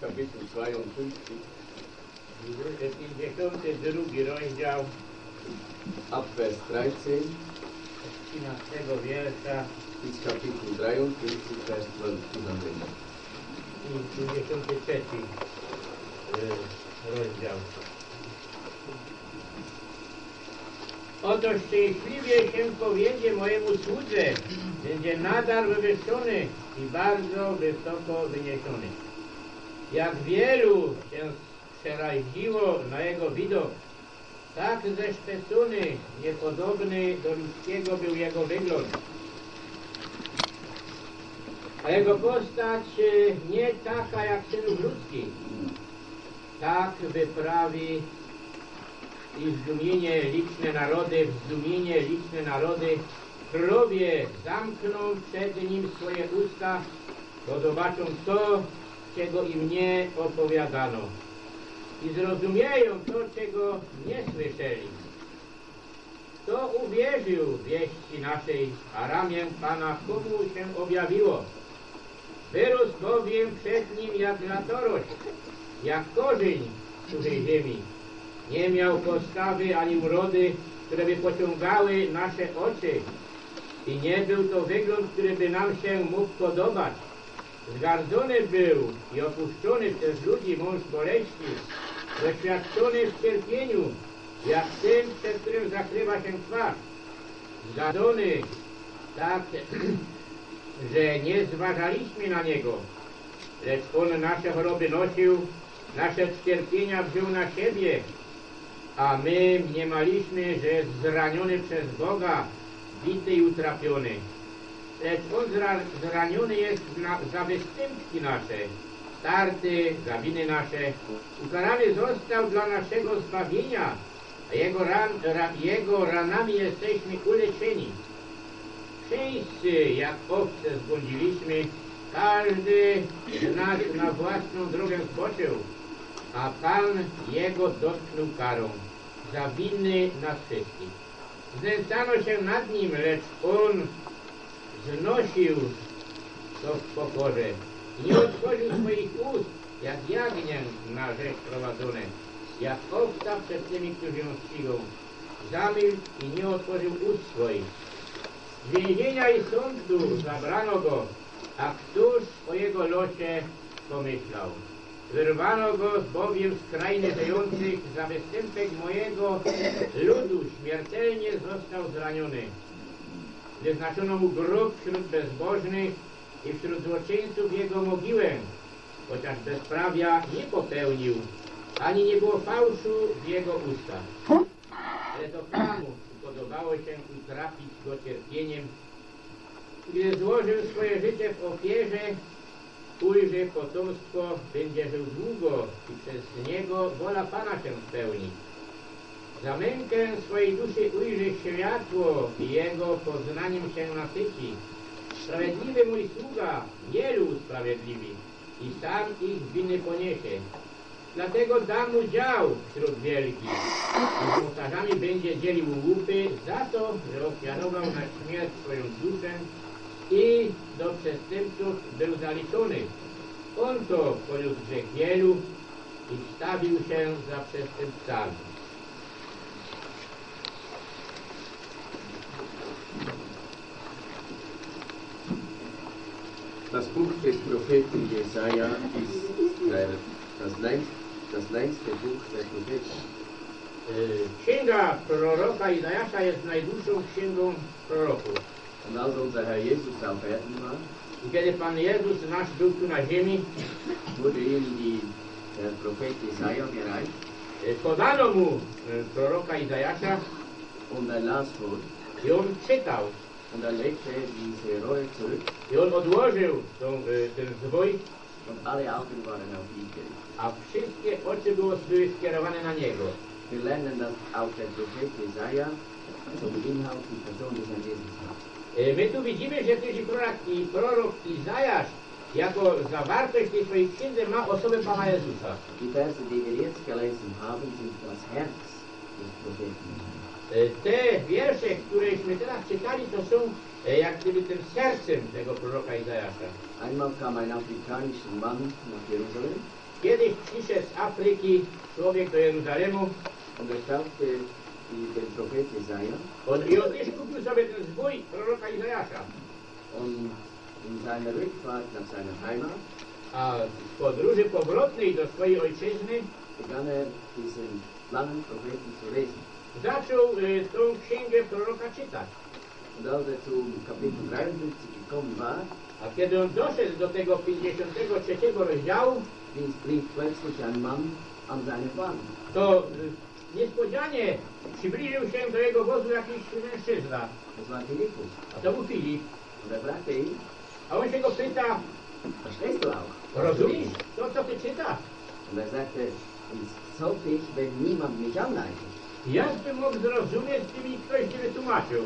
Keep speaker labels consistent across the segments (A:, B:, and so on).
A: Kapitel 52,
B: 52 rozdział
A: Abvers 13
B: 13 wiersza
A: bis Kapitel 53, Vers 12 zusammen.
B: i 53 y, rozdział. Oto szczęśliwie się powiedzie mojemu słudze, będzie nadal wywyższony i bardzo wysoko wyniesiony. Jak wielu się przeraziło na jego widok, tak zeszpecony, niepodobny do ludzkiego był jego wygląd. A jego postać e, nie taka jak synów ludzkich. Tak wyprawi i zdumienie liczne narody, w zdumienie liczne narody, królowie zamkną przed nim swoje usta, bo zobaczą to, czego im nie opowiadano i zrozumieją to, czego nie słyszeli. Kto uwierzył wieści naszej, a ramię Pana komu się objawiło? Wyrósł bowiem przed nim jak latorość, jak korzeń suchej ziemi. Nie miał postawy ani urody, które by pociągały nasze oczy. I nie był to wygląd, który by nam się mógł podobać. Zgardzony był i opuszczony przez ludzi mąż boleści, doświadczony w cierpieniu, jak ten, przed którym zakrywa się twarz. Zgadzony tak, że nie zważaliśmy na niego, lecz on nasze choroby nosił, nasze cierpienia wziął na siebie, a my mniemaliśmy, że jest zraniony przez Boga, bity i utrapiony. Lecz on zra, zraniony jest na, za występki nasze, starty za winy nasze, ukarany został dla naszego zbawienia, a jego, ran, ra, jego ranami jesteśmy uleczeni. Wszyscy jak owce zbłądziliśmy, każdy z nas na własną drogę zboczył, a Pan jego dotknął karą za winy nas wszystkich. Znęcano się nad nim, lecz on znosił to w pokorze. Nie otworzył swoich ust, jak jagnię na rzecz prowadzone, jak owca przed tymi, którzy ją ścigą. Zamilkł i nie otworzył ust swoich. Z więzienia i sądu zabrano go, a któż o jego losie pomyślał? Wyrwano go bowiem z krainy żyjących za występek mojego ludu, śmiertelnie został zraniony. Wyznaczono mu grób wśród bezbożnych i wśród złoczyńców jego mogiłę, chociaż bezprawia nie popełnił, ani nie było fałszu w jego ustach. Ale to Panu podobało się utrapić go cierpieniem, gdy złożył swoje życie w ofierze, ujrzy potomstwo, będzie żył długo i przez niego wola Pana się spełni. Za mękę swojej duszy ujrzy światło i jego poznaniem się nasyci. Sprawiedliwy mój sługa, wielu usprawiedliwi i sam ich winy poniesie. Dlatego dam mu dział wśród wielkich i z mocarzami będzie dzielił łupy za to, że ofiarował na śmierć swoją duszę i do przestępców był zaliczony. On to poniósł grzech wielu i wstawił się za przestępcami.
A: Das Buch des Propheten Jesaja ist der, das, längst, das längste Buch der Propheten.
B: Y, Księga proroka Izajasza jest najdłuższą księgą proroków.
A: Und als unser Herr Jesus auf Erden war,
B: I kiedy Pan Jezus nasz był tu na ziemi,
A: wurde ihm die, der Prophet Jesaja gereicht
B: y, podano mu y, proroka Izajasza
A: und er las vor
B: i on czytał.
A: Und er legte diese Rolle zurück
B: I on odłożył tą, y, ten zwój,
A: und alle Augen waren auf ihn gerichtet.
B: a wszystkie oczy było, były skierowane na niego.
A: Wir lernen, dass auch der Prophet Jesaja zum Inhalt die Person des Herrn Jesus hat.
B: Y, My tu widzimy, że też i prorok Izajasz jako zawartość tej swojej księdze ma osobę Pana Jezusa.
A: Die Verse, die wir jetzt gelesen haben, sind das Herz des Propheten.
B: Y, Te wiersze, któreśmy teraz czytali, to są y, jak gdyby tym sercem tego proroka Izajasza.
A: Einmal kam ein afrikanischer Mann nach Jerusalem
B: Kiedyś przyszedł z Afryki człowiek do Jeruzalemu
C: und er kaufte den Prophet Jesaja
B: on, i on też kupił sobie ten zbój proroka Izajasza.
C: und in seiner Rückfahrt nach seiner Heimat
B: A w podróży powrotnej do swojej ojczyzny
C: begann er diesen langen Propheten zu lesen.
B: Zaczął y, tą księgę proroka czytać.
C: Und als zum Kapitel 53 gekommen war,
B: A kiedy on doszedł do tego 53 rozdziału,
C: blies blieb plötzlich ein Mann an seine Fahne.
B: to y, niespodzianie przybliżył się do jego wozu jakiś mężczyzna.
C: Das war Philippus.
B: A to był Filip.
C: Und er fragte ihn,
B: A on się go pyta,
C: verstehst du auch?
B: rozumiesz to, co ty czytasz?
C: Und er sagte, "Und sollte ich, wenn niemand mich anleitet.
B: Jak bym mógł zrozumieć, gdyby mi ktoś nie wytłumaczył?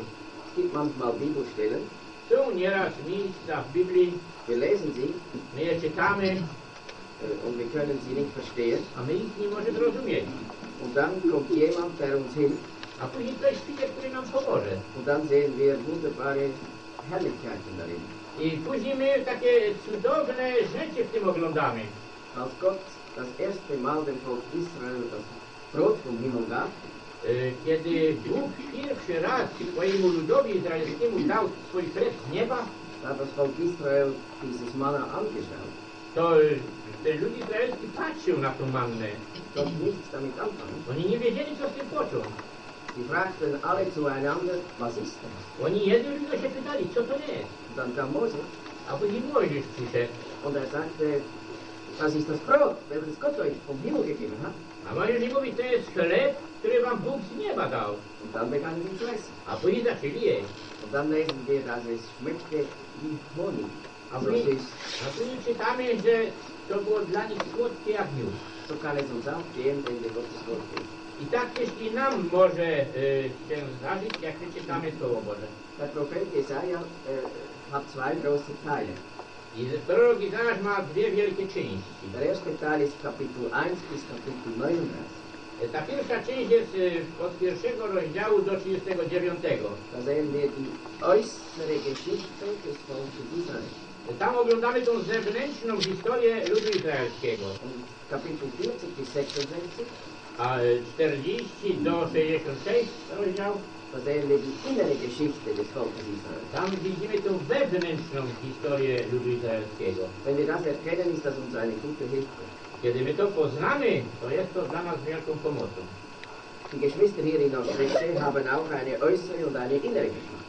C: Es gibt manchmal Bibelstellen,
B: Są nieraz miejsca w Biblii,
C: wir lesen sie
B: my je czytamy,
C: äh, und wir können sie nicht verstehen.
B: a my ich nie możemy zrozumieć.
C: Und dann kommt jemand, der uns hilft.
B: A później ktoś przyjdzie, który nam pomoże.
C: Und dann sehen wir wunderbare Herrlichkeiten darin.
B: I później my takie cudowne rzeczy w tym oglądamy.
C: Als Gott das erste Mal dem Volk Israel das Brot vom Himmel gab,
B: Kiedy Bóg pierwszy raz swojemu ludowi izraelskiemu dał swój chleb z nieba,
C: hat das Volk Israel dieses Manna angeschaut.
B: to lud izraelski patrzył na tą mannę.
C: Konnte nichts damit anfangen.
B: Oni nie wiedzieli, co z tym począć.
C: Sie fragten alle zueinander, was ist das?
B: Oni jedni ludzie się pytali, co to jest.
C: Dann kam Mose
B: A później Mojżesz przyszedł.
C: und er sagte, das ist das Brot, welches Gott euch vom Himmel gegeben hat.
B: A Mojżesz mówi, to jest chleb, który wam Bóg z nieba dał.
C: Und dann begannen sie zu essen.
B: A później zaczęli jeść.
C: Und dann lesen wir, dass es schmeckte wie Honig.
B: A
C: So,
B: później,
C: süß.
B: a później czytamy, że to było dla nich słodkie jak miód.
C: so kann es uns auch gehen, wenn wir Gottes Wort lesen.
B: I tak też i nam może y, się zdarzyć, jak my czytamy Słowo Boże.
C: Der Prophet Jesaja äh, hat zwei große Teile.
B: I prorok Izajasz ma dwie wielkie części.
C: Der erste Teil ist Kapitel 1 bis Kapitel 39.
B: Ta pierwsza część jest y, od pierwszego rozdziału do 39.
C: Da sehen wir die äußere Geschichte des Volkes Israel.
B: Tam oglądamy tą zewnętrzną historię ludu izraelskiego.
C: Und Kapitel 40 bis 66,
B: A y, 40 do 66 rozdział, tam widzimy tą wewnętrzną historię ludu izraelskiego.
C: Wenn wir das erkennen, ist das uns eine gute Hilfe.
B: Kiedy my to poznamy, to jest to dla nas wielką pomocą.
C: Die Geschwister hier in haben auch eine äußere und eine innere Geschichte.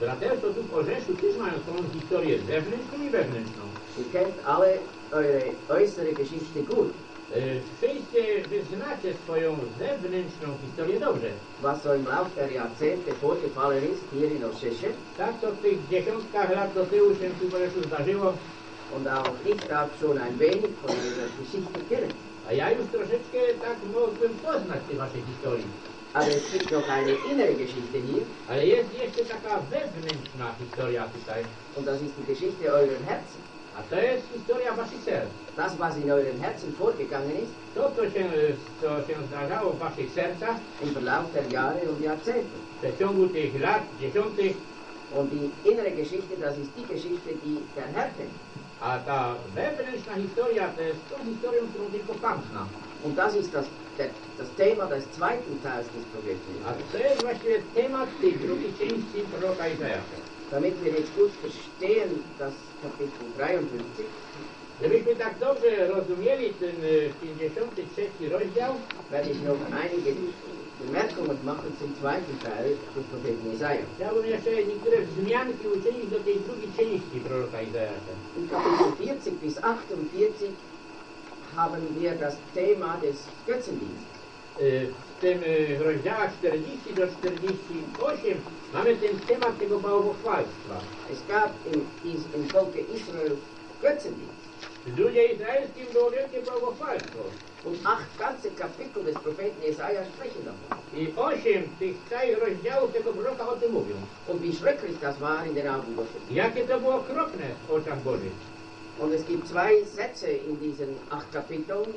B: Braterstwo tu w Orzeszu też mają swoją historię zewnętrzną i wewnętrzną.
C: Ihr kennt alle eure äußere Geschichte gut.
B: Wszyscy wy znacie swoją zewnętrzną historię dobrze.
C: was so im Laufe der Jahrzehnte vorgefallen ist hier in
B: Tak to w tych dziesiątkach lat do tyłu się tu w Orzeszu zdarzyło,
C: und auch ich darf schon ein wenig von dieser Geschichte kennen.
B: a ja już troszeczkę tak mogłem poznać tej waszej historii.
C: Aber es gibt noch eine innere Geschichte hier
B: Ale jest jeszcze taka wewnętrzna historia tutaj,
C: und das ist die Geschichte eurer Herzen.
B: a to jest historia waszych serc.
C: Das, was in euren Herzen vorgegangen ist
B: To, co się, co się zdarzało w waszych sercach
C: im Verlauf der Jahre und Jahrzehnte.
B: w przeciągu tych lat dziesiątych,
C: Und die innere Geschichte, das ist die Geschichte, die der Herr kennt.
B: A ta wewnętrzna historia to jest tą historią, którą tylko Pan zna.
C: Und das ist das, das Thema des zweiten Teils des Propheten.
B: A to jest właściwie temat tej drugiej części proroka Izajasza.
C: Damit wir jetzt gut verstehen, das Kapitel 53,
B: Żebyśmy tak dobrze rozumieli ten y, 53 rozdział,
C: werde ich noch einige Bemerkungen machen zum zweiten Teil des Propheten Jesaja.
B: chciałbym jeszcze niektóre wzmianki uczynić do tej drugiej części proroka Izajasza.
C: In Kapitel 40 bis 48 haben wir das Thema des Götzendienstes.
B: Y, W tym y, w rozdziałach 40 do 48 mamy ten temat tego bałwochwalstwa.
C: Es gab im Volke Israel Götzendienst.
B: Ludzie izraelskim było wielkie bałwochwalstwo.
C: Und acht ganze Kapitel des Propheten Jesaja sprechen davon.
B: I osiem tych całych rozdziałów tego proroka o tym mówią.
C: Und wie schrecklich das war in den Augen Gottes.
B: Jakie to było okropne w oczach Bożych.
C: Und es gibt zwei Sätze in diesen acht Kapiteln,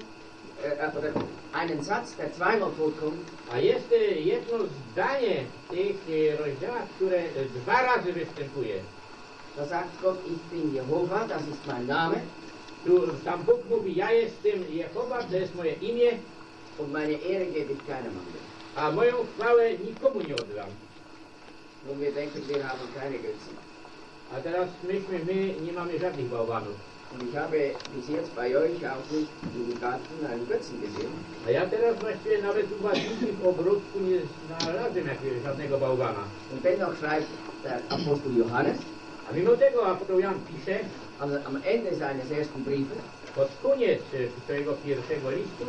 C: äh, oder einen Satz, der zweimal vorkommt.
B: A jest jedno zdanie w tych rozdziałach, które dwa razy występuje.
C: Da sagt Gott, ich bin Jehova, das ist mein Name.
B: Tu, tam Bóg mówi, ja jestem Jehowa, to jest moje imię,
C: und meine Ehre gebe ich keinem anderen.
B: a moją chwałę nikomu nie oddam.
C: Und wir denken, wir haben keine Götzen.
B: A teraz myśmy, my nie mamy żadnych bałwanów.
C: Und ich habe bis jetzt bei euch auch nicht im Garten einen Götzen gesehen.
B: A ja teraz właściwie nawet u was w ogródku nie znalazłem jakiegoś żadnego bałwana.
C: Und dennoch schreibt der Apostel Johannes
B: A mimo tego apostoł Jan pisze,
C: am, am Ende seines ersten Briefes,
B: pod koniec e, swojego pierwszego listu,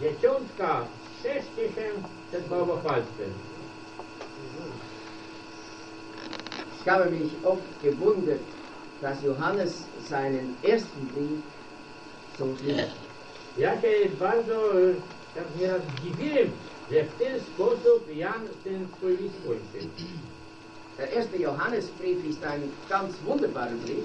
B: dzieciątka, strzeżcie się przed bałwochwalstwem.
C: Ich habe mich oft gewundert, dass Johannes seinen ersten Brief so schließt.
B: Ja się bardzo e, tak nieraz dziwiłem, że w ten sposób Jan ten swój list kończy.
C: Der erste Johannesbrief ist ein ganz wunderbarer Brief,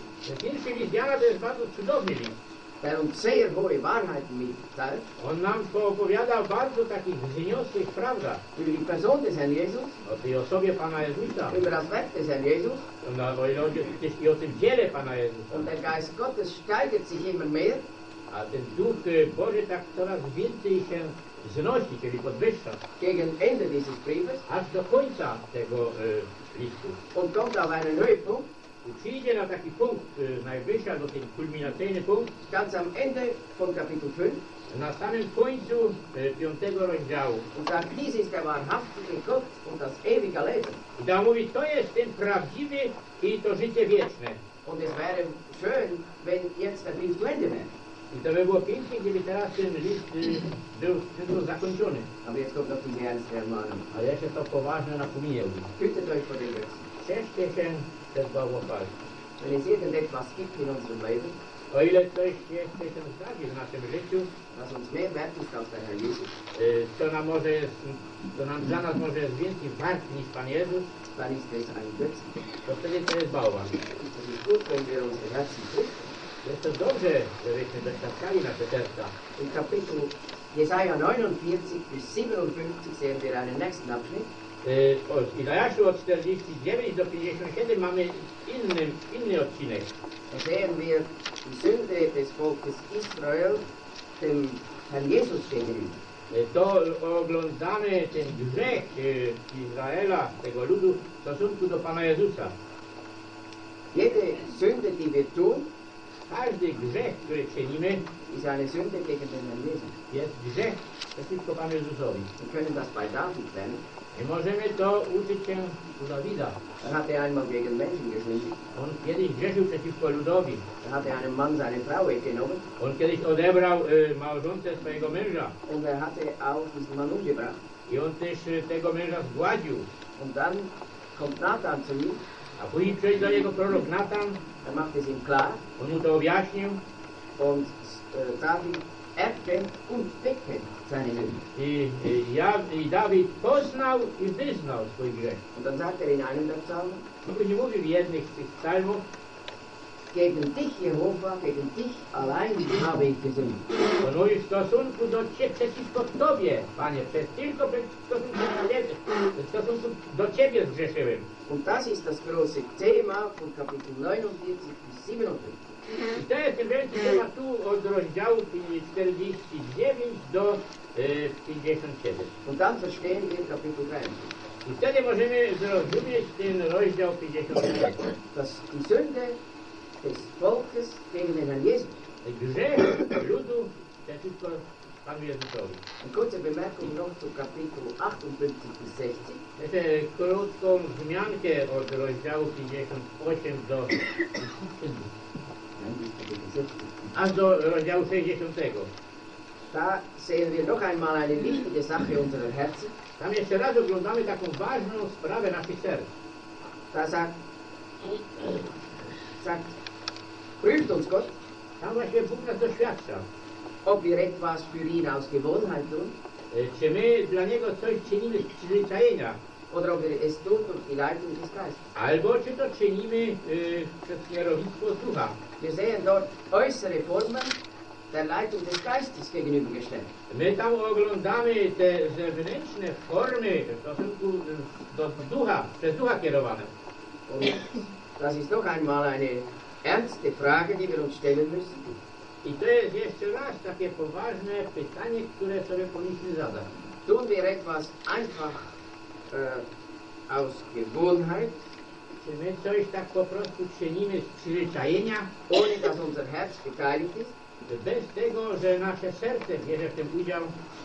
C: der uns sehr hohe Wahrheiten mitteilt
B: On nam poopowiada bardzo takich wzniosłych prawdach.
C: Über die Person des Herrn Jesus,
B: o tej osobie Pana Jezusa,
C: über das Werk des Herrn Jesus.
B: no, o, chodzi też i o tym dziele Pana Jezusa.
C: Und der Geist Gottes steigert sich immer mehr
B: A ten Duch Boży tak coraz więcej się znosi, czyli podwyższa,
C: gegen Ende dieses Briefes
B: aż do końca tego e, listu.
C: und kommt auf einen Höhepunkt,
B: I przyjdzie na taki punkt e, najwyższy, albo ten kulminacyjny punkt,
C: ganz am Ende von Kapitel 5,
B: na samym końcu e, piątego rozdziału.
C: und sagt, dies ist der wahrhaftige Gott und das ewige Leben.
B: I tam mówi, to jest ten prawdziwy i to życie wieczne.
C: Und es wäre schön, wenn jetzt der Brief zu Ende wäre.
B: I to by było pięknie, gdyby teraz ten list y, był tylko zakończony.
C: Aber jetzt kommt noch diese ernste Ermahnung.
B: Ale jeszcze to poważne napomniał.
C: Hütet euch vor den Götzen.
B: Cieszcie się przed bałwochwalstwem.
C: Wenn es irgendetwas gibt in unserem Leben,
B: O ile coś jeszcze się zdarzy w naszym życiu,
C: was uns mehr wert ist als der Herr Jesus,
B: y, to nam może jest, to nam dla nas może jest więcej wart niż Pan Jezus,
C: dann ist es ein Götzen.
B: to wtedy to jest bałwan.
C: Es ist gut, wenn wir unsere Herzen prüfen.
B: Jest to dobrze, żebyśmy doświadczali nasze serca.
C: Im Kapitel Jesaja 49 bis 57 sehen wir einen nächsten Abschnitt.
B: O Izajaszu od 49 do 57 mamy inny, inny odcinek.
C: Da sehen wir die Sünde des Volkes Israel dem Herrn Jesus gegenüber.
B: To oglądamy ten grzech y, Izraela, tego ludu w stosunku do Pana Jezusa.
C: Jede Sünde, die wir tun,
B: Każdy grzech, który czynimy,
C: ist eine Sünde gegen den Jesus.
B: jest grzech przeciwko Panu Jezusowi.
C: Wir können das bei David lernen.
B: I możemy to uczyć się u Dawida.
C: Er hatte einmal gegen Menschen gesündigt.
B: On kiedyś grzeszył przeciwko ludowi.
C: Er hatte einem Mann seine Frau weggenommen
B: On kiedyś odebrał y, małżonce swojego męża.
C: und er hatte auch diesen Mann umgebracht.
B: I on też y, tego męża zgładził.
C: Und dann kommt Nathan zu ihm,
B: A później przyjdzie do niego prorok Natan.
C: Er macht es ihm klar
B: mu to objaśnił.
C: und David erkennt und bekennt seine Sünde.
B: I, ja, I Dawid poznał i wyznał swój grzech.
C: Und dann sagt er in einem der Psalmen,
B: Tylko nie mówi w jednych z tych psalmów,
C: gegen dich, Jehova, gegen dich allein habe ich gesündigt.
B: on mówi w stosunku do Ciebie, przeciwko Tobie, Panie, przez, tylko w stosunku do Ciebie zgrzeszyłem.
C: Und das ist das große Thema von Kapitel 49 bis 57.
B: I to jest ten wielki temat tu od rozdziału 49 do y, 57.
C: Und dann verstehen wir Kapitel 53.
B: I wtedy możemy zrozumieć ten rozdział 57.
C: dass die Sünde des Volkes gegen den Herrn Jesus.
B: Grzech ludu przeciwko Panu Jezusowi.
C: Eine kurze Bemerkung noch zu Kapitel 58 bis 60.
B: Jeszcze krótką wzmiankę od rozdziału 58 do
C: Nein, bis Kapitel 60.
B: aż do rozdziału 60.
C: Da sehen wir noch einmal eine wichtige Sache unserer Herzen.
B: Tam jeszcze raz oglądamy taką ważną sprawę naszych serc.
C: Da sagt, sagt, prüft uns Gott,
B: Tam właśnie Bóg nas doświadcza.
C: Ob wir etwas für ihn aus Gewohnheit tun
B: Czy my dla Niego coś czynimy z przyzwyczajenia,
C: oder ob wir es tun durch die Leitung des Geistes.
B: albo czy to czynimy y, przez kierownictwo ducha.
C: Wir sehen dort äußere Formen der Leitung des Geistes gegenübergestellt.
B: My tam oglądamy te zewnętrzne formy w stosunku do ducha, przez ducha kierowane.
C: Und das ist noch einmal eine ernste Frage, die wir uns stellen müssen.
B: I to jest jeszcze raz takie poważne pytanie, które sobie powinniśmy zadać.
C: Tun wir etwas einfach äh, aus Gewohnheit,
B: Czy my coś tak po prostu czynimy z przyzwyczajenia,
C: ohne dass unser Herz beteiligt ist?
B: Bez tego, że nasze serce bierze w tym udział,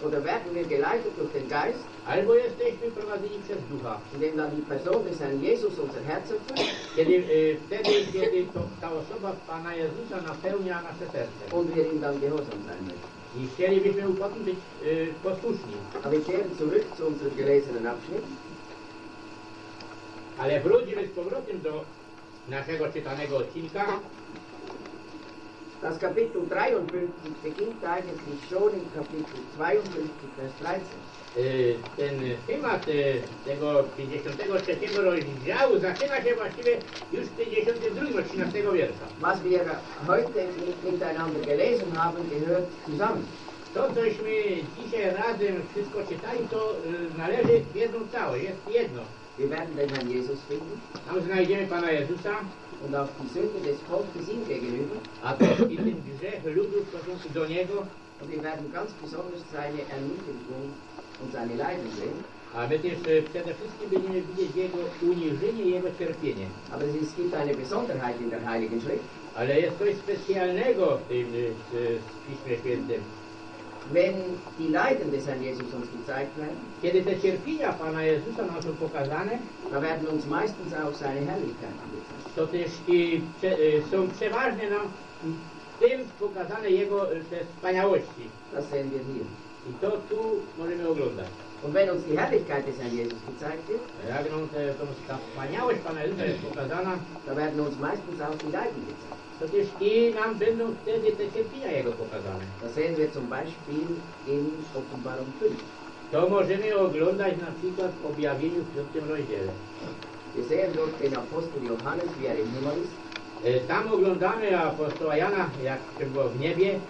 C: Oder werden wir geleitet durch den Geist,
B: albo jesteśmy prowadzeni przez ducha.
C: indem dann die Person des Herrn Jesus unser Herz erfüllt
B: Kiedy, y, wtedy, kiedy to, ta osoba Pana Jezusa napełnia nasze serce.
C: und wir ihm dann gehorsam sein möchten.
B: I chcielibyśmy potem być y, posłuszni.
C: Aber wir kehren zurück zu unserem gelesenen Abschnitt.
B: Ale wrócimy z powrotem do naszego czytanego odcinka.
C: Das Kapitel 53 beginnt eigentlich schon im Kapitel 52, Vers 13.
B: Y, Ten temat y, tego 53 rozdziału zaczyna się właściwie już w 52 od 13 wiersza.
C: Was wir heute mit- miteinander gelesen haben, gehört zusammen.
B: To, cośmy dzisiaj razem wszystko czytali, to y, należy jedną całość, jest jedno.
C: Wir werden den Herrn Jesus finden und auch die Sünde des Volkes ihm gegenüber.
B: i
C: Und wir werden ganz besonders seine Ermutigung und seine Leiden sehen.
B: też y, przede wszystkim będziemy widzieć Jego uniżenie, Jego cierpienie.
C: Aber es gibt eine Besonderheit in der Heiligen Schrift.
B: Ale jest coś specjalnego w tym w Piśmie Świętym.
C: Wenn die Leiden des Herrn Jesus uns gezeigt werden,
B: Kiedy te cierpienia Pana Jezusa nam są pokazane,
C: da werden uns meistens auch seine gezeigt.
B: to też i prze, są przeważnie nam w tym pokazane Jego te wspaniałości.
C: Das sehen wir hier.
B: I to tu możemy oglądać.
C: Und wenn uns die Herrlichkeit des Herrn Jesus gezeigt wird,
B: ta wspaniałość Pana Jezusa jest pokazana,
C: da werden uns meistens auch die Leiden gezeigt.
B: to też i nam będą wtedy te cierpienia Jego pokazane.
C: Das sehen wir zum Beispiel in Offenbarung 5.
B: To możemy oglądać na przykład w objawieniu w piątym rozdziale.
C: Wir sehen dort den Apostel Johannes, wie er im Himmel ist,
B: Y, Tam oglądamy apostoła Jana, jak było w niebie,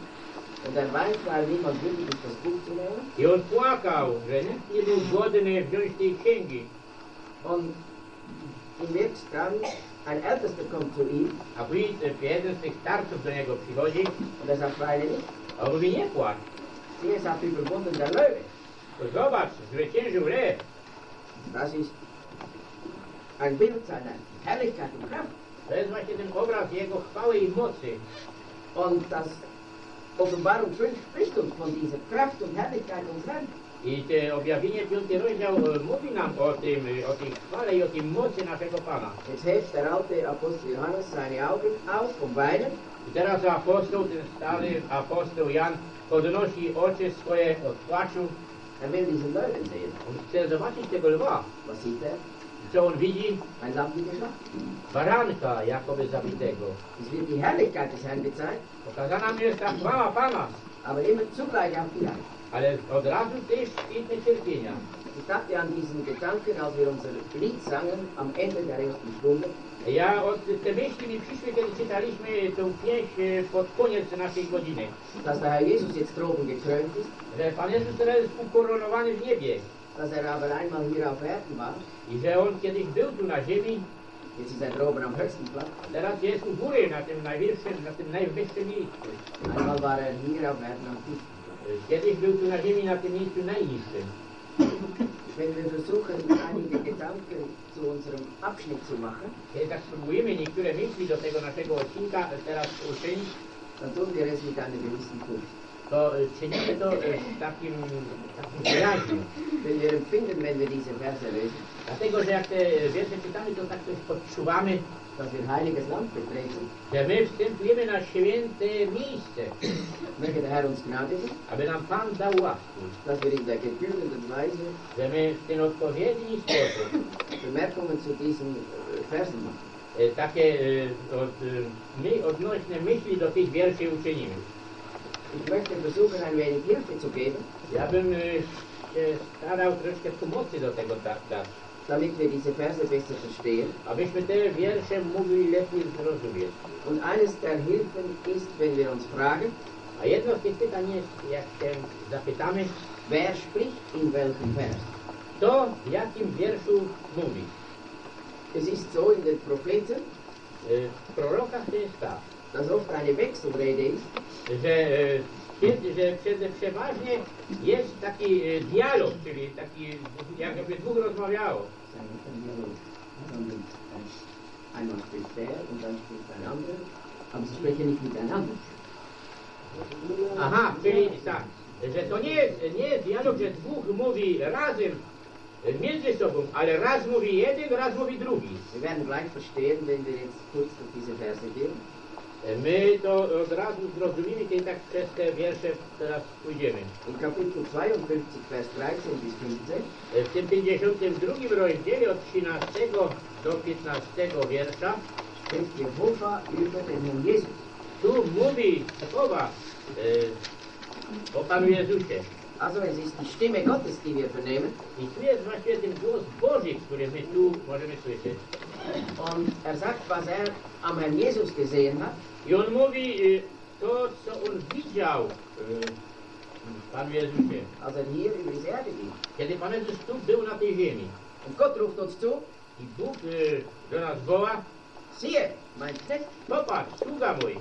B: i on płakał, że nikt nie był godny wziąć tej księgi.
C: Im wird dann ein Ältester kommt zu ihm
B: A y, jeden z tych starców do niego przychodzi,
C: und er sagt, weine nicht.
B: a on mówi nie płacz.
C: Sie, hat überwunden der Löwe.
B: To zobacz, zwyciężył lew.
C: Das ist ein Bild seiner Herrlichkeit und Kraft.
B: To jest właśnie ten obraz jego chwały i mocy.
C: Und das Offenbarung 5 spricht uns von dieser Kraft und Herrlichkeit und Kraft.
B: I te objawienie piąty rozdział e, mówi nam o tym, e, o tej chwale i o tej mocy naszego Pana.
C: Jetzt hebt der alte Apostel Johannes seine Augen auf
B: I teraz apostoł, ten stary apostoł Jan podnosi oczy swoje od płaczu.
C: Er will diesen Löwen sehen.
B: On chce zobaczyć tego lwa.
C: Was sieht er?
B: Co on widzi?
C: Ein geschlachtet.
B: Baranka jakoby zabitego.
C: Es wird die Herrlichkeit des Herrn gezeigt,
B: Pokazana mi jest ta chwała Pana,
C: aber immer zugleich auch die Leid.
B: ale od razu też i te cierpienia.
C: Ich dachte an diesen Gedanken, als wir unser Lied sangen am Ende der ersten Stunde.
B: Ja od te myśli mi przyszły, kiedy czytaliśmy tą pieśń e, pod koniec naszej godziny.
C: dass der Herr Jesus jetzt droben gekrönt ist,
B: Że Pan Jezus teraz jest ukoronowany w niebie.
C: Dass er aber einmal hier auf Erden war.
B: I że On kiedyś był tu na ziemi,
C: Jetzt ist er droben am höchsten Platz.
B: tym najwyższym, na tym najwyższym miejscu.
C: Einmal war er hier auf Erden am tiefsten Platz.
B: Kiedyś był tu na ziemi, na tym miejscu najniższym.
C: Wenn wir versuchen, einige Gedanken zu unserem Abschnitt zu machen,
B: tak spróbujemy niektóre myśli do tego naszego odcinka teraz uczynić,
C: dann tun wir es mit einer gewissen Kunst.
B: To e, czynimy to e, z takim, takim wyraźnym.
C: Wenn wir diese Verse lesen,
B: Dlatego, że jak te wiersze czytamy, to tak coś odczuwamy,
C: dass wir heiliges Land betreten.
B: że my wstępujemy na święte miejsce,
C: Möge der Herr uns gnadigen,
B: aby nam Pan dał łaskę,
C: dass wir in der gebührenden Weise
B: że my w ten odpowiedni sposób
C: Bemerkungen zu diesen Versen machen.
B: e, takie od, my, odnośne myśli do tych wierszy uczynimy.
C: Ich möchte versuchen, ein wenig Hilfe zu geben,
B: Ja bym starał troszkę pomocy do tego dać,
C: damit wir diese Verse besser verstehen.
B: abyśmy te wiersze mogli lepiej zrozumieć.
C: Und eines der Hilfen ist, wenn wir uns fragen,
B: A jedno z tych pytań jest, jak się zapytamy,
C: wer spricht in welchem Vers.
B: kto w jakim wierszu mówi.
C: Es ist so in den Propheten,
B: E, W prorokach to jest tak, że, e, że przede, przeważnie jest taki e, dialog, czyli taki jakby dwóch rozmawiało.
C: Einmal spricht der und dann spricht ein anderer, aber sie sprechen nicht miteinander.
B: Aha, czyli tak, że to nie jest, nie jest dialog, że dwóch mówi razem e, między sobą, ale raz mówi jeden, raz mówi drugi.
C: Wir werden gleich verstehen, wenn wir jetzt kurz diese Verse gehen.
B: My to od razu zrozumiemy, kiedy tak przez te wiersze teraz pójdziemy.
C: In Kapitel 52, Vers 13 bis 15
B: E, W tym 52 rozdziale od 13 do 15 wiersza tu mówi słowa e, o Panu Jezusie.
C: Also es ist die Stimme Gottes, die wir vernehmen.
B: I tu jest właściwie ten głos Boży, który my tu możemy słyszeć.
C: Und er sagt, was er am Herrn Jesus gesehen hat.
B: I on mówi e, to, co on widział w Panu Jezusie.
C: als er hier über diese Erde ging.
B: Kiedy Pan Jezus tu był na tej ziemi
C: Und Gott ruft uns zu,
B: i Bóg e, do nas woła,
C: siehe, mein Knecht,
B: popatrz, sługa mój.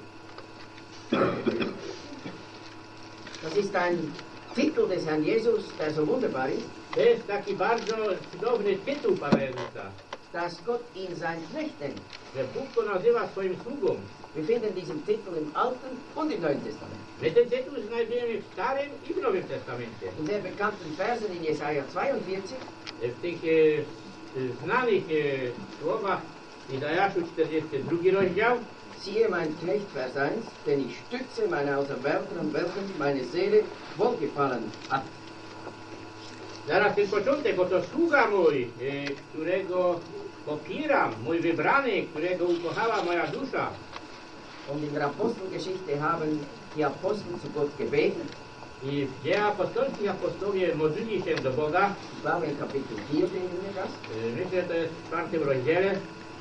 C: das ist ein Titel des Herrn Jesus, der so wunderbar ist,
B: To jest taki bardzo cudowny tytuł Pana Jezusa,
C: dass Gott ihn sein Knecht nennt.
B: że Bóg go nazywa swoim sługą.
C: Wir finden diesen Titel im Alten und im Neuen Testament.
B: Ten tytuł znajdujemy w Starym i w Nowym Testamencie.
C: In sehr bekannten Versen in Jesaja 42
B: W tych e, e, znanych e, słowach Izajaszu 42 rozdział
C: Siehe mein Knecht, Vers 1, denn ich stütze meine Auserwählten, an welchen meine Seele wohlgefallen hat.
B: Zaraz ten początek, oto sługa mój, e, którego popieram, mój wybrany, którego ukochała moja dusza.
C: Und in der Apostelgeschichte haben die Apostel zu Gott gebeten.
B: I w dziejach apostolskich apostowie modlili się do Boga.
C: In Kapitel 4 finden wir das.
B: E, Myślę, że to jest w czwartym rozdziale.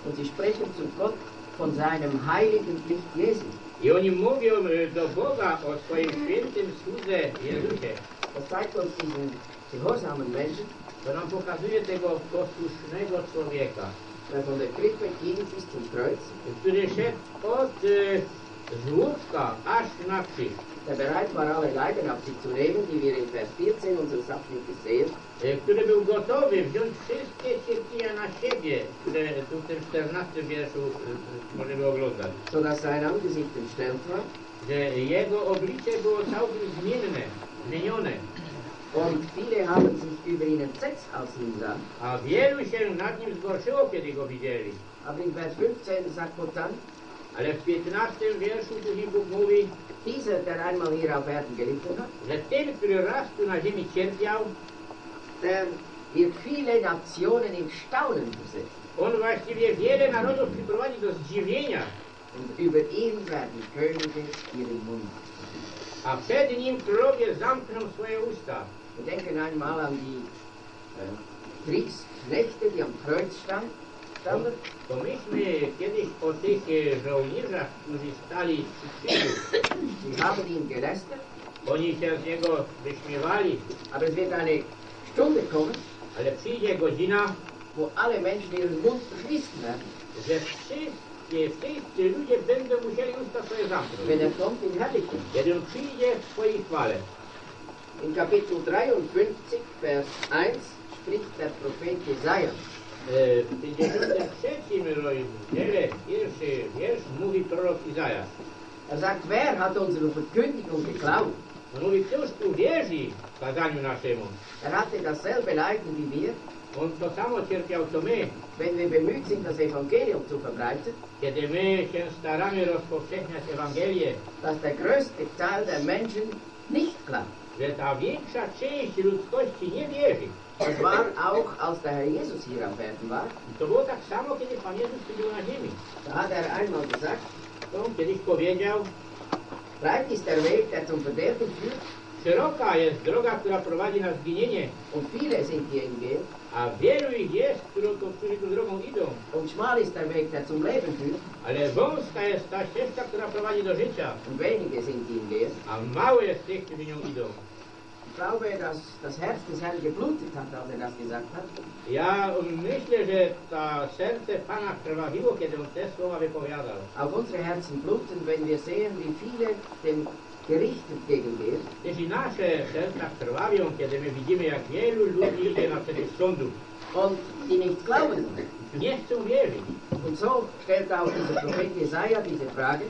C: Und sie sprechen zu Gott von seinem heiligen Licht Jesu.
B: I oni mówią e, do Boga o swoim świętym słudze Jezusie.
C: Das zeigt uns diesen gehorsamen Menschen,
B: To nam pokazuje tego posłusznego człowieka,
C: der von der Krippe ging bis zum Kreuz,
B: który szedł od e, żłóbka aż na krzyż.
C: der bereit war, alle Leiden auf sich zu nehmen, die wir in Vers 14 unseres Abschnittes sehen.
B: który był gotowy wziąć wszystkie cierpienia na siebie, które tu w tym 14 wierszu e, e, możemy oglądać.
C: so dass sein Angesicht entstellt war
B: Że jego oblicze było całkiem zmienne, zmienione,
C: und viele haben sich über ihn entsetzt, als ihn sahen.
B: a wielu się nad nim zgorszyło, kiedy go widzieli.
C: Aber in Vers 15 sagt Gott dann,
B: Ale w 15 wierszu później Bóg mówi,
C: dieser, der einmal hier auf Erden gelitten hat,
B: że ten, który raz tu na ziemi cierpiał,
C: der wird viele Nationen in Staunen versetzen.
B: on właściwie wiele narodów przyprowadzi do zdziwienia,
C: Und über ihn werden Könige ihren Mund.
B: a przed nim królowie zamkną swoje usta.
C: Wir denken einmal an die Kriegsknechte, die am Kreuz stand, standen.
B: Pomyślmy kiedyś o tych żołnierzach, którzy stali przy krzyżu.
C: Sie haben ihn gelästert,
B: Oni się z niego wyśmiewali,
C: aber es wird eine Stunde kommen,
B: ale przyjdzie godzina,
C: wo alle Menschen ihren Mund verschließen werden,
B: że wszyscy, wszyscy ludzie będą musieli usta swoje zamknąć.
C: wenn er kommt in Herrlichkeit.
B: Kiedy on przyjdzie w swojej chwale.
C: In Kapitel 53, Vers 1 spricht der Prophet Jesaja.
B: W 53 rozdziale, pierwszy wiersz, mówi prorok Izajasz.
C: Er sagt, wer hat unsere Verkündigung geklaut? Er hatte dasselbe Leiden wie wir,
B: On to samo cierpiał co my,
C: wenn wir bemüht sind, das Evangelium zu verbreiten,
B: kiedy my się staramy rozpowszechniać Ewangelię,
C: dass der größte Teil der Menschen nicht glaubt.
B: Że ta większa część ludzkości nie wierzy.
C: Das war auch, als der Herr Jesus hier auf Erden war.
B: I to było tak samo, kiedy Pan Jezus tu był na ziemi.
C: Da hat er einmal gesagt,
B: To on kiedyś powiedział,
C: breit ist der Weg, der zum Verderben führt,
B: szeroka jest droga, która prowadzi na zginienie,
C: und viele sind die ihn gehen,
B: a wielu ich jest, którzy tą drogą idą.
C: und schmal ist der Weg, der zum Leben führt,
B: Ale wąska jest ta ścieżka, która prowadzi do życia,
C: und wenige sind die gehen.
B: a mało jest tych, którzy nią idą.
C: glaube, dass das Herz des Herrn geblutet hat, als er das gesagt hat.
B: Ja myślę, że to serce Pana krwawiło, kiedy on te słowa wypowiadał.
C: Auch unsere Herzen bluten, wenn wir sehen, wie viele dem gerichtet gegen
B: sądu.
C: und die nicht glauben.
B: Nie chcą wierzyć.
C: Und so stellt auch dieser Prophet Jesaja diese Frage.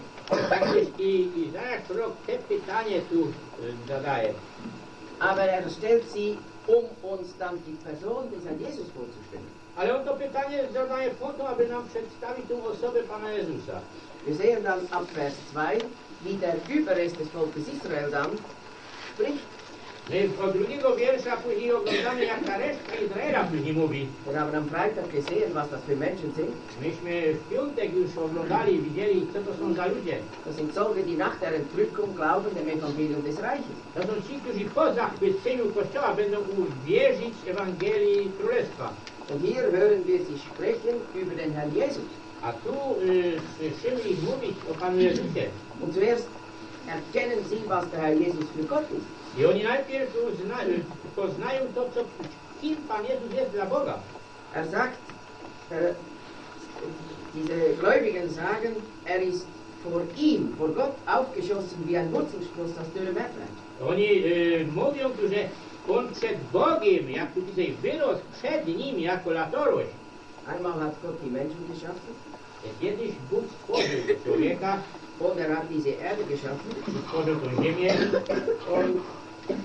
C: Aber er stellt sie, um uns dann die Person des Herrn Jesus vorzustellen.
B: Ale on to pytanie zadaje po to, aby nam przedstawić tą osobę Pana Jezusa.
C: Wir sehen dann ab Vers 2, wie der Überrest des Volkes Israel dann spricht. Wir haben am Freitag gesehen, was das für Menschen sind. Das sind solche, die nach der Entrückung glauben dem Evangelium des Reiches.
B: To są ci, którzy po zachwyceniu Kościoła będą uwierzyć Ewangelii Królestwa.
C: Und hier hören wir sie sprechen über den Herrn Jesus.
B: A tu słyszymy ich mówić o Panu Jezusie.
C: Und zuerst erkennen sie, was der Herr Jesus für Gott ist.
B: I oni najpierw poznają to, co, kim Pan Jezus jest dla Boga.
C: Er sagt, äh, diese Gläubigen sagen, er ist vor ihm, vor Gott aufgeschossen wie ein Wurzelspross aus dürrem Erdreich.
B: Oni y, mówią tu, że on przed Bogiem, jak tu dzisiaj wyrósł przed nim jako latorość.
C: Einmal hat Gott die Menschen geschaffen
B: Kiedyś Bóg stworzył człowieka,
C: und er hat diese Erde geschaffen. Und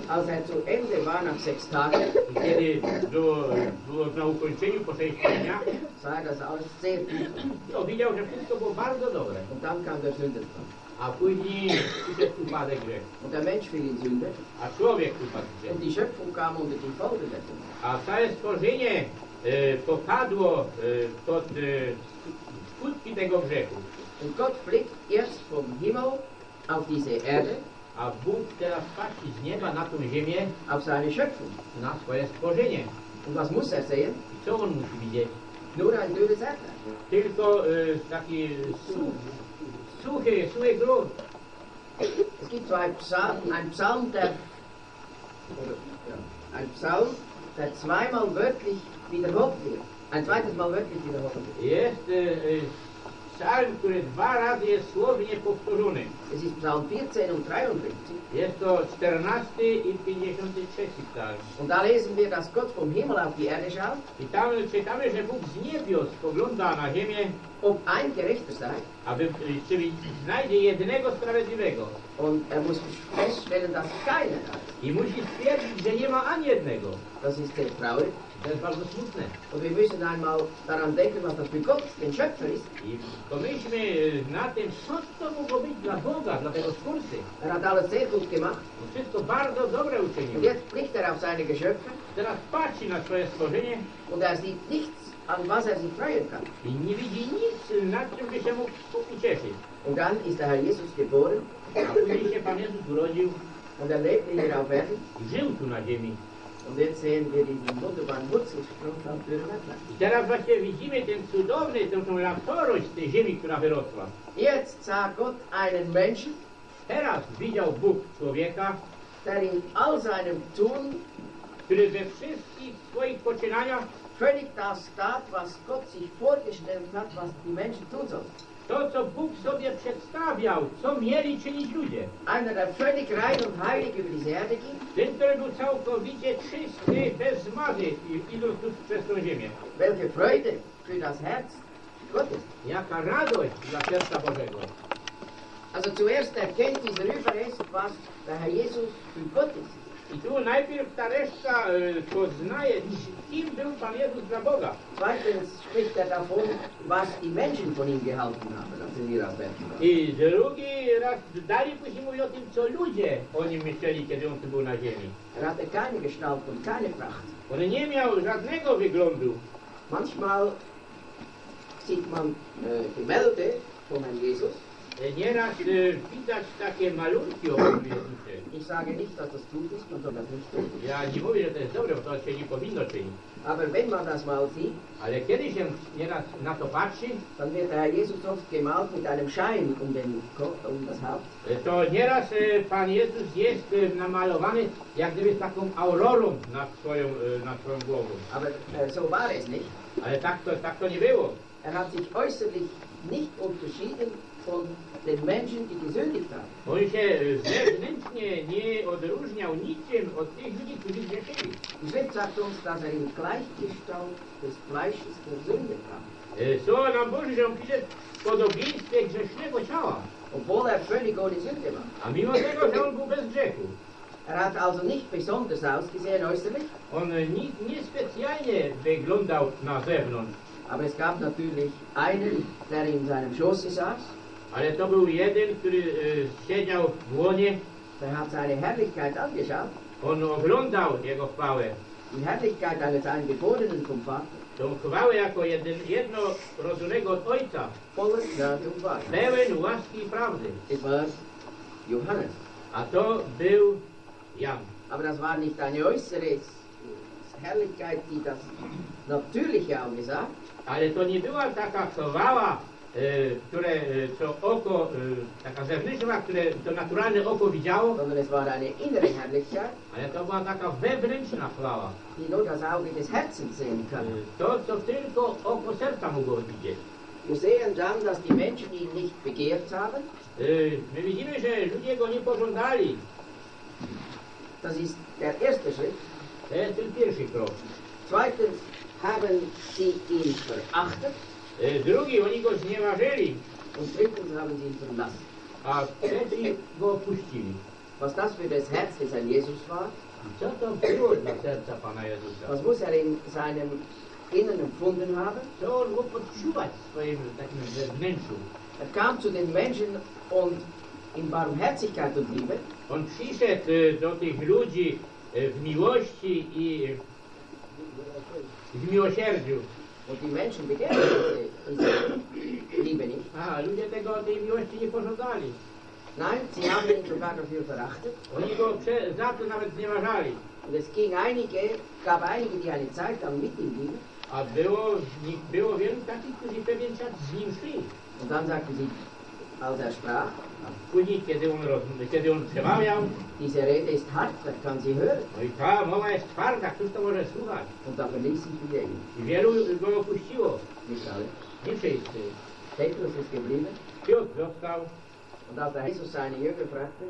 C: als er zu Ende war, nach sechs Tagen,
B: i kiedy było, było na ukończeniu po sześciu dniach,
C: sah das alles sehr gut.
B: to widział, że wszystko było bardzo dobre.
C: Und dann kam der Sündenfall.
B: A później przyszedł upadek grzechu.
C: Und der Mensch fiel in Sünde
B: A człowiek upadł w
C: und
B: grzechu.
C: die Schöpfung kam unter die Folgen der Sünde.
B: A całe stworzenie e, popadło e, pod e, skutki tego grzechu.
C: Und Gott blickt erst vom Himmel auf diese Erde,
B: A Bóg teraz patrzy z nieba na tą ziemię,
C: auf seine Schöpfung.
B: na swoje stworzenie.
C: Und was muss er sehen?
B: I co on musi widzieć?
C: Nur ein dürres Erdreich.
B: Tylko e, taki such, suchy, suchy grunt.
C: Es gibt zwei Psalmen, ein Psalm, der, ein Psalm, der zweimal wörtlich wiederholt wird. Ein zweites Mal wörtlich wiederholt wird.
B: Jest e, e, psalm, który dwa razy jest słownie powtórzony.
C: Es ist Psalm 14 und 53.
B: Jest to 14 i 53 psalm.
C: Und da lesen wir, dass Gott vom Himmel auf die Erde schaut,
B: I tam czytamy, że Bóg z niebios spogląda na ziemię,
C: ob ein Gerechter sei.
B: aby czyli znajdzie jednego sprawiedliwego.
C: Und er muss feststellen, dass keiner da ist.
B: I musi stwierdzić, że nie ma ani jednego.
C: Das ist traurig.
B: To jest bardzo smutne.
C: Und wir müssen einmal daran denken, was das für Gott, den Schöpfer ist.
B: I pomyślmy y, na tym, co to mogło być dla Boga, dla tego Stwórcy.
C: Er hat alles sehr gut gemacht.
B: On wszystko bardzo dobre
C: Und
B: uczynił.
C: jetzt blickt er auf seine Geschöpfe
B: Teraz patrzy na swoje stworzenie
C: und er sieht nichts, an was er sich freuen kann.
B: i nie widzi nic, nad czym by się mógł ucieszyć.
C: Und dann ist der Herr Jesus geboren
B: A później się Pan Jezus urodził
C: und er lebte hier auf Erden.
B: żył tu na ziemi.
C: Erdreich.
B: I teraz właśnie widzimy ten cudowny, tę, tą latorość tej ziemi, która wyrosła.
C: Jetzt sah Gott einen Menschen,
B: Teraz widział Bóg człowieka,
C: der in all seinem Tun
B: który we wszystkich swoich poczynaniach
C: völlig das tat, was Gott sich vorgestellt hat, was die Menschen tun sollen.
B: To, co Bóg sobie przedstawiał, co mieli czynić ludzie.
C: Einer, der völlig rein und heilig über diese Erde ging,
B: Ten, który był całkowicie czysty, bez zmazy, i- idąc przez tą ziemię.
C: welche Freude für das Herz Gottes.
B: Jaka radość dla serca Bożego.
C: Also zuerst erkennt dieser Überrest, was der Herr Jesus für Gott ist.
B: I tu najpierw ta reszta e, poznaje, kim był Pan Jezus dla Boga.
C: Zweitens spricht er davon, was die Menschen von ihm gehalten haben, als er hier auf Erden war.
B: I drugi raz dalej później mówi o tym, co ludzie o nim myśleli, kiedy on tu był na ziemi.
C: Er hatte keine Gestalt und keine Pracht.
B: On nie miał żadnego wyglądu.
C: Manchmal sieht man äh, Gemälde von Herrn Jesus
B: nieraz e, widać takie malunki Jezusie.
C: Ich sage nicht, dass das gut ist, man soll das nicht tun.
B: Ja nie mówię, że to jest dobre, bo to się nie powinno czynić.
C: Aber wenn man das mal sieht,
B: Ale kiedy się nieraz na to patrzy,
C: dann wird Herr Jesus oft gemalt mit einem Schein um, den Kopf, um das Haupt.
B: e, to nieraz e, Pan Jezus jest e, namalowany jak gdyby z taką aurorą nad swoją, e, nad swoją głową.
C: Aber so war es nicht.
B: Ale tak to, tak to nie było.
C: Er hat sich äußerlich nicht unterschieden den Menschen, die gesündigt haben.
B: On się e, zewnętrznie nie odróżniał niczym od tych ludzi, którzy grzeszyli.
C: Die Schrift sagt uns, dass er in Gleichgestalt des Fleisches der Sünde kam.
B: Słowo nam Boże, że on pisze w podobieństwie grzesznego ciała.
C: Obwohl er völlig ohne Sünde war.
B: A mimo tego, że on był bez grzechu.
C: Er hat also nicht besonders ausgesehen äußerlich,
B: On nie, nie specjalnie wyglądał na zewnątrz,
C: aber es gab natürlich einen, der in seinem Schoße saß.
B: Ale to był jeden, który e, siedział w łonie.
C: Der hat seine Herrlichkeit angeschaut,
B: On oglądał jego chwałę.
C: die Herrlichkeit eines Eingeborenen vom Vater,
B: Tą chwałę jako jeden, jednorodzonego od Ojca, pełen łaski i prawdy.
C: Es war Johannes.
B: A to był Jan.
C: Aber das war nicht eine äußere Herrlichkeit, die das natürliche Auge sah,
B: Ale to nie była taka chwała, które, e, co oko, e, taka zewnętrzna, które to naturalne oko widziało,
C: sondern es war eine innere Herrlichkeit,
B: ale to była taka wewnętrzna chwała.
C: die nur das Auge des Herzens sehen
B: E,
C: kann.
B: To, co tylko oko serca mogło widzieć.
C: Wir sehen dann, dass die Menschen ihn nicht begehrt haben.
B: E, My widzimy, że ludzie go nie pożądali.
C: Das ist der erste Schritt.
B: To jest ten pierwszy krok.
C: Zweitens haben sie ihn verachtet.
B: E, Drugi, oni go znieważyli, a trzeci go opuścili.
C: Was das für das Herz des Herrn Jesus war,
B: co to było dla serca Pana Jezusa?
C: was muss er in seinem Inneren empfunden haben?
B: Co on mógł odczuwać w swoim takim wewnętrzu?
C: Er kam zu den Menschen und in Barmherzigkeit und Liebe
B: On przyszedł e, do tych ludzi e, w miłości i w miłosierdziu.
C: Und die Menschen begehren diese, diese Liebe nicht.
B: A ludzie tego tej miłości nie pożądali.
C: Nein, sie haben ihn sogar dafür verachtet.
B: Oni go za to nawet znieważali.
C: Und es ging einige, gab einige, die eine Zeit lang mit ihm gingen.
B: A było, było wielu takich, którzy pewien czas z nim szli.
C: Und dann sagten sie, als er sprach,
B: A później, kiedy on, roz, kiedy on przemawiał,
C: diese Rede ist hart, wer kann sie hören?
B: no i ta mowa jest twarda, któż to może słuchać?
C: Und da verließen viele ihn.
B: I wielu go opuściło.
C: Nicht alle.
B: Nie wszyscy.
C: Petrus ist geblieben.
B: Piotr został
C: Und als der Jesus seine Jünger fragte,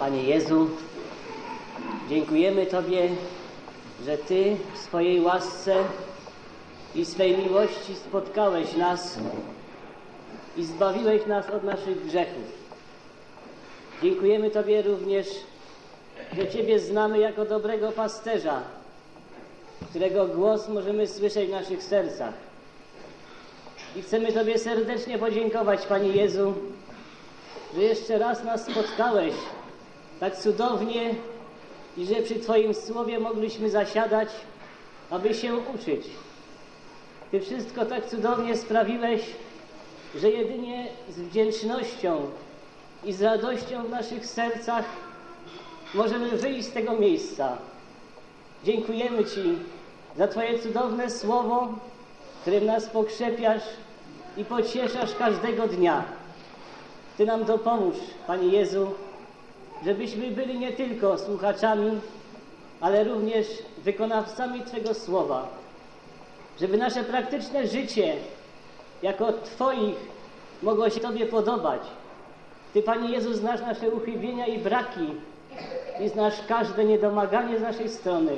D: Panie Jezu, dziękujemy Tobie, że Ty w swojej łasce i swej miłości spotkałeś nas i zbawiłeś nas od naszych grzechów. Dziękujemy Tobie również, że Ciebie znamy jako dobrego pasterza, którego głos możemy słyszeć w naszych sercach. I chcemy Tobie serdecznie podziękować, Panie Jezu, że jeszcze raz nas spotkałeś tak cudownie i że przy Twoim słowie mogliśmy zasiadać, aby się uczyć. Ty wszystko tak cudownie sprawiłeś, że jedynie z wdzięcznością i z radością w naszych sercach możemy wyjść z tego miejsca. Dziękujemy Ci za Twoje cudowne słowo, którym nas pokrzepiasz i pocieszasz każdego dnia. Ty nam dopomóż, Panie Jezu, żebyśmy byli nie tylko słuchaczami, ale również wykonawcami Twego słowa. Żeby nasze praktyczne życie jako Twoich mogło się Tobie podobać. Ty, Panie Jezu, znasz nasze uchybienia i braki i znasz każde niedomaganie z naszej strony.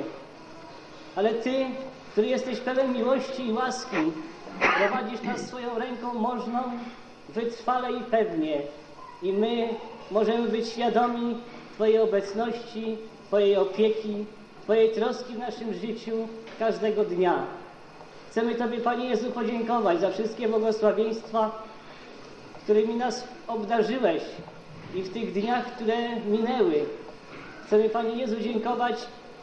D: Ale Ty, który jesteś pełen miłości i łaski, prowadzisz nas swoją ręką możną, wytrwale i pewnie. I my możemy być świadomi Twojej obecności, Twojej opieki, Twojej troski w naszym życiu każdego dnia. Chcemy Tobie, Panie Jezu, podziękować za wszystkie błogosławieństwa, którymi nas obdarzyłeś i w tych dniach, które minęły. Chcemy, Panie Jezu, dziękować,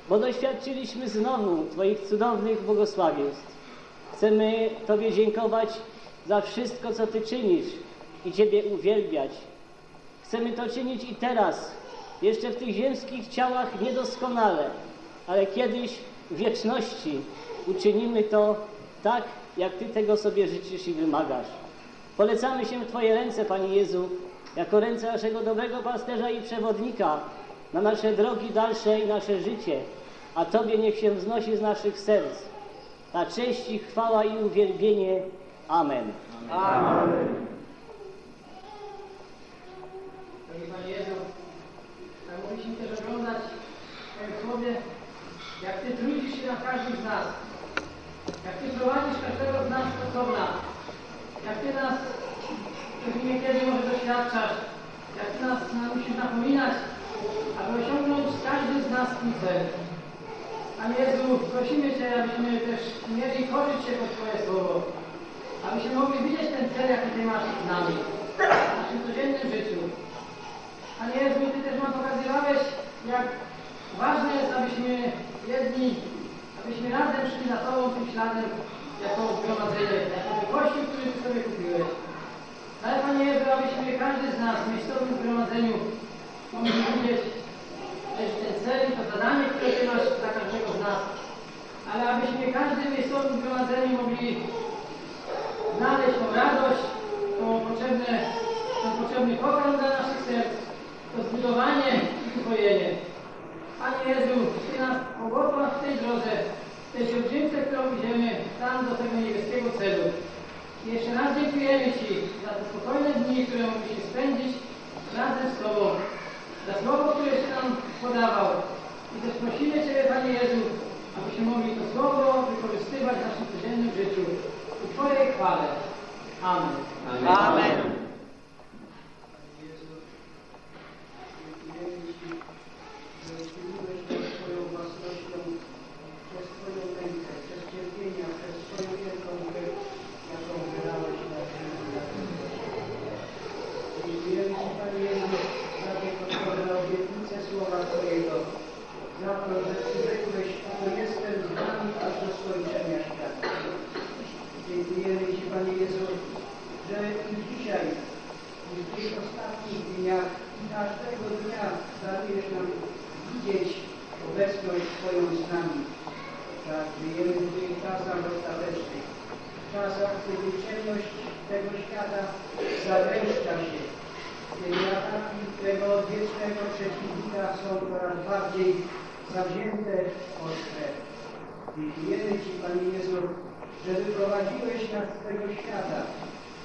D: bo doświadczyliśmy znowu Twoich cudownych błogosławieństw. Chcemy Tobie dziękować za wszystko, co Ty czynisz i Ciebie uwielbiać. Chcemy to czynić i teraz, jeszcze w tych ziemskich ciałach niedoskonale, ale kiedyś w wieczności uczynimy to tak, jak Ty tego sobie życzysz i wymagasz. Polecamy się w Twoje ręce, Panie Jezu, jako ręce naszego dobrego pasterza i przewodnika na nasze drogi dalsze i nasze życie, a Tobie niech się wznosi z naszych serc. Ta cześć i chwała i uwielbienie. Amen.
E: Drogi Panie Jezu, tak mogliśmy też oglądać w Twoim słowie, jak Ty trudzisz się na każdym z nas, jak Ty prowadzisz każdego z nas osobna, jak Ty nas w niekiedy może doświadczasz, jak Ty nas musisz napominać, aby osiągnąć każdy z nas swój cel. Panie Jezu, prosimy Cię, abyśmy też mieli korzyść się pod Twoje słowo, abyśmy mogli widzieć ten cel, jaki Ty masz z nami, w naszym codziennym życiu. Panie Jezu, Ty też nam pokazywałeś, jak ważne jest, abyśmy jedni, abyśmy razem szli za Tobą tym śladem, jako zgromadzenie, jako Kościół, który Ty sobie kupiłeś. Ale Panie Jezu, abyśmy każdy z nas w miejscowym zgromadzeniu mogli widzieć ten cel i to zadanie, które Ty masz dla każdego z nas. Ale abyśmy każdy w miejscowym zgromadzeniu mogli znaleźć tą radość, tą potrzebne, ten potrzebny pokarm dla naszych serc, to zbudowanie i ukojenie. Panie Jezu, Ty nas pobłogosław w tej drodze, w tej pielgrzymce, którą idziemy tam do tego niebieskiego celu. I jeszcze raz dziękujemy Ci za te spokojne dni, które mogliśmy spędzić razem z Tobą, za słowo, które Ty nam podawał. I też prosimy Ciebie, Panie Jezu, abyśmy mogli to słowo wykorzystywać w naszym codziennym życiu ku Twojej chwale. Amen.
D: Amen.
F: Twoją Thank you. przyjemność tego świata zagęszcza się. Ataki tego odwiecznego przeciwnika są coraz bardziej zawzięte, ostre. I Dziękujemy Ci, Panie Jezu, że wyprowadziłeś nas z tego świata,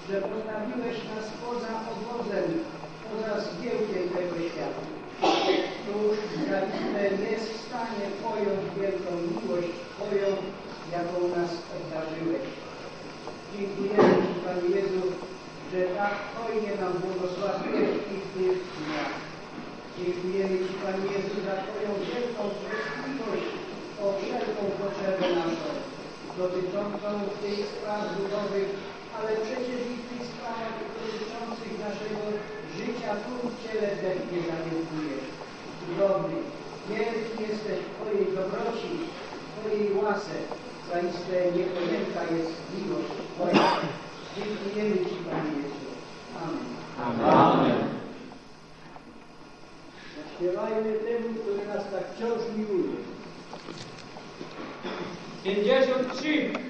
F: że postawiłeś nas poza obozem, poza zgiełkiem tego świata. Tu zapewne nie jest w stanie pojąć wielką miłość Twoją, jaką nas obdarzyłeś. Dziękujemy Ci, Panie Jezu, że tak hojnie nam błogosławiłeś ich tych dniach. Dziękujemy Ci, Panie Jezu, za Twoją wielką troskliwość o wszelką potrzebę naszą, dotyczącą tych spraw duchowych, ale przecież i tych spraw dotyczących naszego życia tu w ciele zechnie zaniedbujesz. Cudowny, wielki jesteś Twojej dobroci, Twojej łasce, Zaiste niepojęta jest miłość Twoja. Dziękujemy Ci, Panie Jezu. Amen.
B: Amen.
F: Śpiewajmy temu, który nas tak wciąż miłuje.
E: 53.